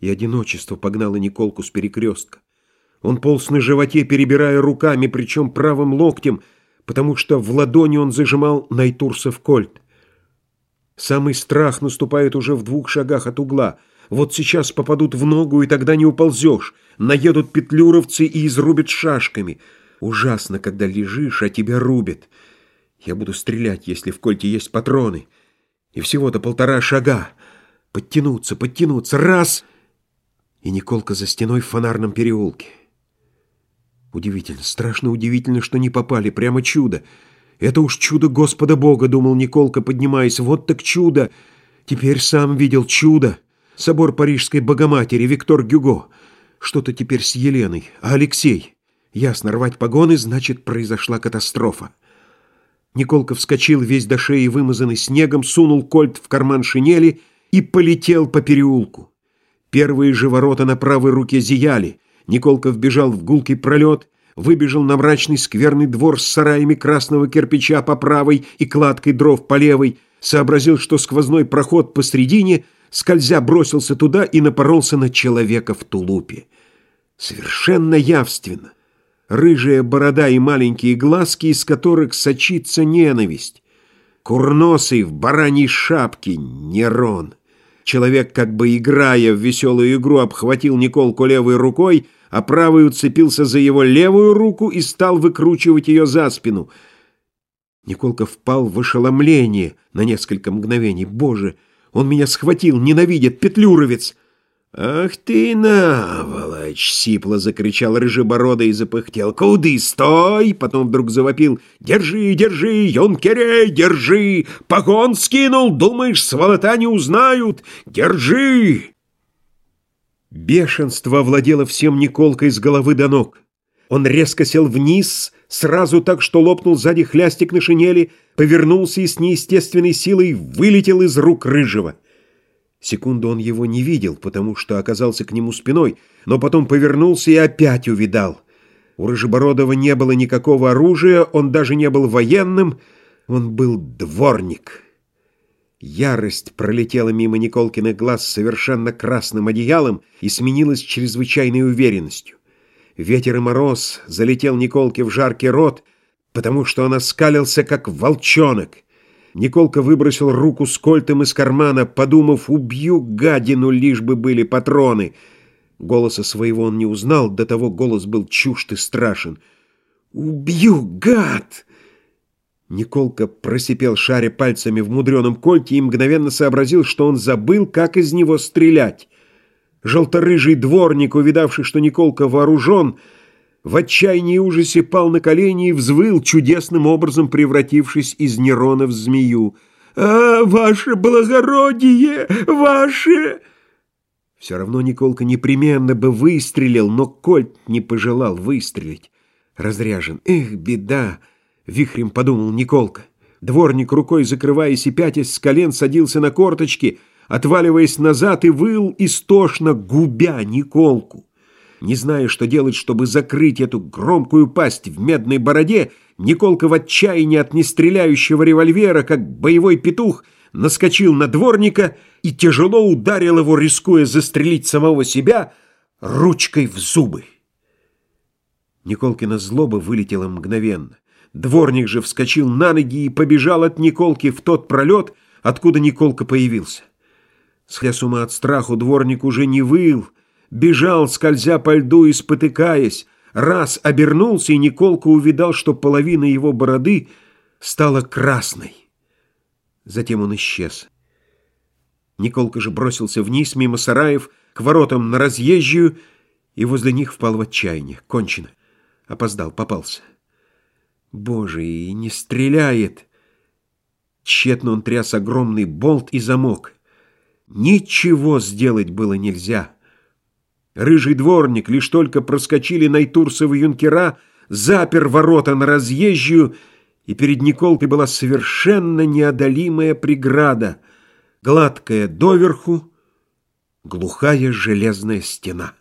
И одиночество погнало Николку с перекрестка. Он полз на животе, перебирая руками, причем правым локтем, потому что в ладони он зажимал Найтурсов кольт. Самый страх наступает уже в двух шагах от угла. Вот сейчас попадут в ногу, и тогда не уползешь. Наедут петлюровцы и изрубят шашками. Ужасно, когда лежишь, а тебя рубят. Я буду стрелять, если в кольте есть патроны. И всего-то полтора шага. Подтянуться, подтянуться. Раз! И Николка за стеной в фонарном переулке. Удивительно, страшно удивительно, что не попали. Прямо чудо. Это уж чудо Господа Бога, думал Николка, поднимаясь. Вот так чудо. Теперь сам видел чудо. Собор Парижской Богоматери, Виктор Гюго. Что-то теперь с Еленой. А Алексей? Ясно, рвать погоны, значит, произошла катастрофа. Николка вскочил весь до шеи, вымазанный снегом, сунул кольт в карман шинели и полетел по переулку. Первые же ворота на правой руке зияли. Николка вбежал в гулкий пролет, выбежал на мрачный скверный двор с сараями красного кирпича по правой и кладкой дров по левой, сообразил, что сквозной проход посредине, скользя бросился туда и напоролся на человека в тулупе. Совершенно явственно. Рыжая борода и маленькие глазки, из которых сочится ненависть. Курносый в бараньей шапке Нерон. Человек, как бы играя в веселую игру, обхватил Николку левой рукой, а правый уцепился за его левую руку и стал выкручивать ее за спину. Николка впал в ошеломление на несколько мгновений. «Боже, он меня схватил, ненавидит, петлюровец!» «Ах ты, наволочь!» — сипло закричал рыжебородый и запыхтел. «Куды, стой!» Потом вдруг завопил. «Держи, держи, юнкерей, держи! Погон скинул, думаешь, сволота не узнают? Держи!» Бешенство владело всем Николкой с головы до ног. Он резко сел вниз, сразу так, что лопнул сзади хлястик на шинели, повернулся и с неестественной силой вылетел из рук рыжего. Секунду он его не видел, потому что оказался к нему спиной, но потом повернулся и опять увидал. У Рыжебородова не было никакого оружия, он даже не был военным, он был дворник. Ярость пролетела мимо Николкиных глаз совершенно красным одеялом и сменилась чрезвычайной уверенностью. Ветер и мороз залетел Николке в жаркий рот, потому что он оскалился, как волчонок. Николка выбросил руку с кольтом из кармана, подумав, убью гадину, лишь бы были патроны. Голоса своего он не узнал, до того голос был чужд и страшен. «Убью, гад!» Николка просипел шаря пальцами в мудреном кольте и мгновенно сообразил, что он забыл, как из него стрелять. Желторыжий дворник, увидавший, что Николка вооружен, в отчаянии и ужасе пал на колени и взвыл, чудесным образом превратившись из Нерона в змею. «А, ваше благородие! Ваше...» Все равно Николка непременно бы выстрелил, но Кольт не пожелал выстрелить. Разряжен. «Эх, беда!» Вихрем подумал Николка. Дворник, рукой закрываясь и пятясь с колен, садился на корточки, отваливаясь назад и выл истошно, губя Николку. Не зная, что делать, чтобы закрыть эту громкую пасть в медной бороде, Николка в отчаянии от нестреляющего револьвера, как боевой петух, наскочил на дворника и тяжело ударил его, рискуя застрелить самого себя, ручкой в зубы. Николкина злоба вылетела мгновенно. Дворник же вскочил на ноги и побежал от Николки в тот пролет, откуда Николка появился. Сходя с ума от страху, дворник уже не выл, бежал, скользя по льду и спотыкаясь. Раз обернулся, и Николка увидал, что половина его бороды стала красной. Затем он исчез. Николка же бросился вниз, мимо сараев, к воротам на разъезжую, и возле них впал в отчаяние. Кончено. Опоздал, попался. Боже, и не стреляет. Тщетно он тряс огромный болт и замок. Ничего сделать было нельзя. Рыжий дворник, лишь только проскочили Найтурсовы юнкера, запер ворота на разъезжую, и перед Николкой была совершенно неодолимая преграда, гладкая доверху, глухая железная стена.